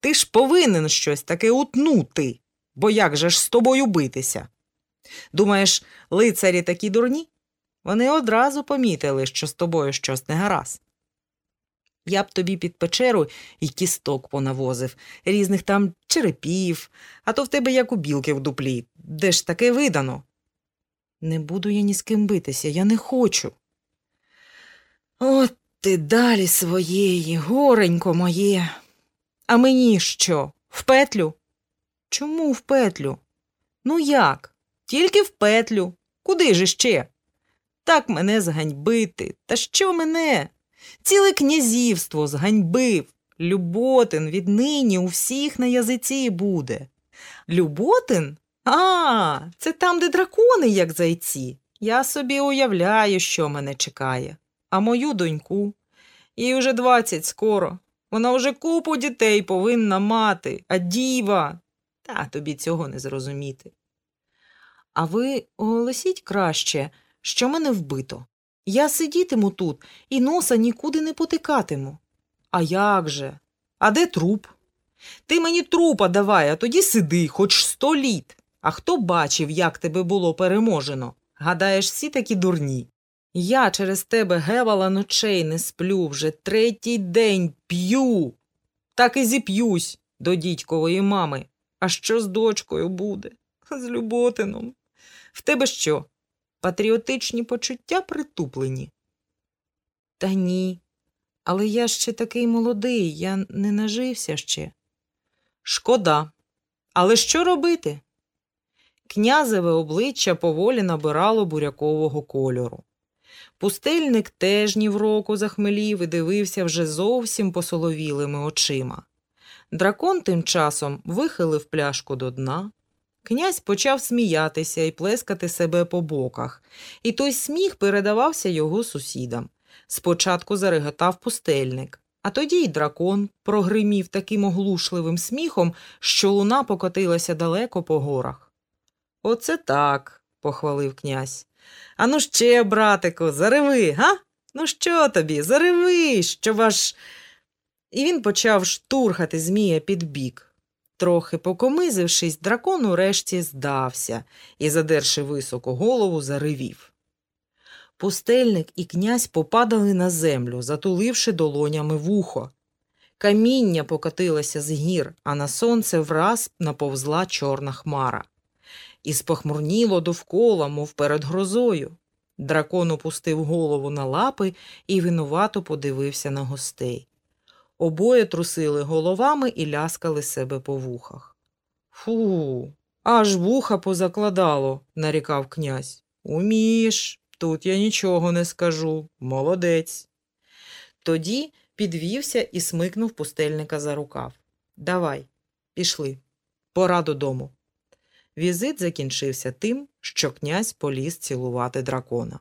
Ти ж повинен щось таке утнути, бо як же ж з тобою битися? Думаєш, лицарі такі дурні? Вони одразу помітили, що з тобою щось не гаразд. Я б тобі під печеру і кісток понавозив, різних там черепів, а то в тебе як у білки в дуплі. Де ж таке видано? Не буду я ні з ким битися, я не хочу. От ти далі своєї, горенько моє. А мені що? В петлю? Чому в петлю? Ну як? Тільки в петлю. Куди ж іще? Так мене зганьбити. Та що мене? Ціле князівство зганьбив. Люботин віднині у всіх на язиці буде. Люботин? А, це там, де дракони, як зайці. Я собі уявляю, що мене чекає. А мою доньку. Їй уже двадцять скоро. Вона вже купу дітей повинна мати, а діва. Та тобі цього не зрозуміти. А ви оголосіть краще, що мене вбито. Я сидітиму тут і носа нікуди не потикатиму. А як же? А де труп? Ти мені трупа давай, а тоді сиди, хоч сто літ. А хто бачив, як тебе було переможено? Гадаєш, всі такі дурні. Я через тебе гевала ночей не сплю, вже третій день п'ю. Так і зіп'юсь до дідькової мами. А що з дочкою буде? З Люботином. В тебе що? Патріотичні почуття притуплені? Та ні. Але я ще такий молодий, я не нажився ще. Шкода. Але що робити? Князеве обличчя поволі набирало бурякового кольору. Пустельник теж ні в року захмелів і дивився вже зовсім посоловілими очима. Дракон тим часом вихилив пляшку до дна. Князь почав сміятися і плескати себе по боках, і той сміх передавався його сусідам. Спочатку зареготав пустельник, а тоді й дракон прогримів таким оглушливим сміхом, що луна покотилася далеко по горах. Оце так, похвалив князь. Ану ще, братику, зареви, га? Ну що тобі, зареви, що ваш. І він почав штурхати Змія під бік. Трохи покомизившись, дракон урешті здався і, задерши високо голову, заревів. Пустельник і князь попадали на землю, затуливши долонями вухо. Каміння покотилося з гір, а на сонце враз наповзла чорна хмара. І спохмурніло довкола, мов перед грозою. Дракон опустив голову на лапи і винувато подивився на гостей. Обоє трусили головами і ляскали себе по вухах. Фу, аж вуха позакладало, нарікав князь. Умієш, тут я нічого не скажу. Молодець. Тоді підвівся і смикнув пустельника за рукав. Давай, пішли. Пора додому. Візит закінчився тим, що князь поліз цілувати дракона.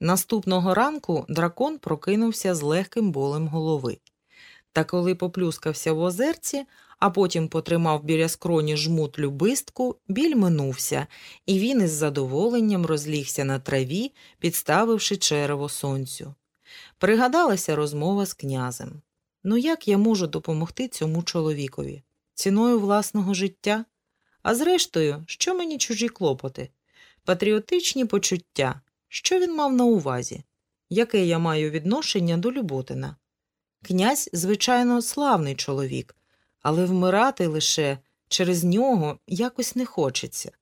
Наступного ранку дракон прокинувся з легким болем голови. Та коли поплюскався в озерці, а потім потримав біля скроні жмут любистку, біль минувся, і він із задоволенням розлігся на траві, підставивши черево сонцю. Пригадалася розмова з князем. Ну як я можу допомогти цьому чоловікові? Ціною власного життя? А зрештою, що мені чужі клопоти? Патріотичні почуття. Що він мав на увазі? Яке я маю відношення до Люботина? Князь, звичайно, славний чоловік, але вмирати лише через нього якось не хочеться.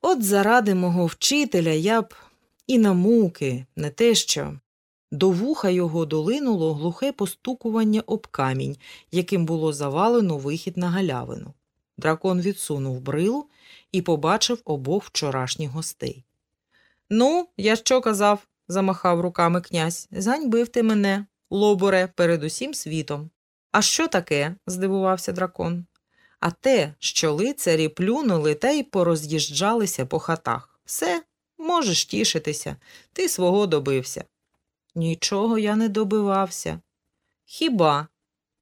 От заради мого вчителя я б і на муки, не те що. До вуха його долинуло глухе постукування об камінь, яким було завалено вихід на галявину. Дракон відсунув брилу і побачив обох вчорашніх гостей. Ну, я що казав? замахав руками князь. Зганьбив ти мене, лоборе, перед усім світом. А що таке? здивувався дракон. А те, що лицарі плюнули та й пороз'їжджалися по хатах. Все, можеш тішитися, ти свого добився. Нічого я не добивався. Хіба?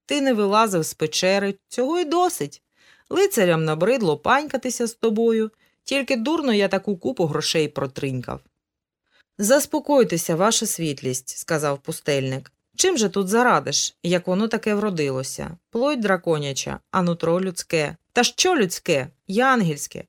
Ти не вилазив з печери, цього й досить. Лицарям набридло панькатися з тобою, тільки дурно я таку купу грошей протринькав. Заспокойтеся, ваша світлість, сказав пустельник. Чим же тут зарадиш, як воно таке вродилося? Плоть драконяча, а нутро людське. Та що людське? Янгельське.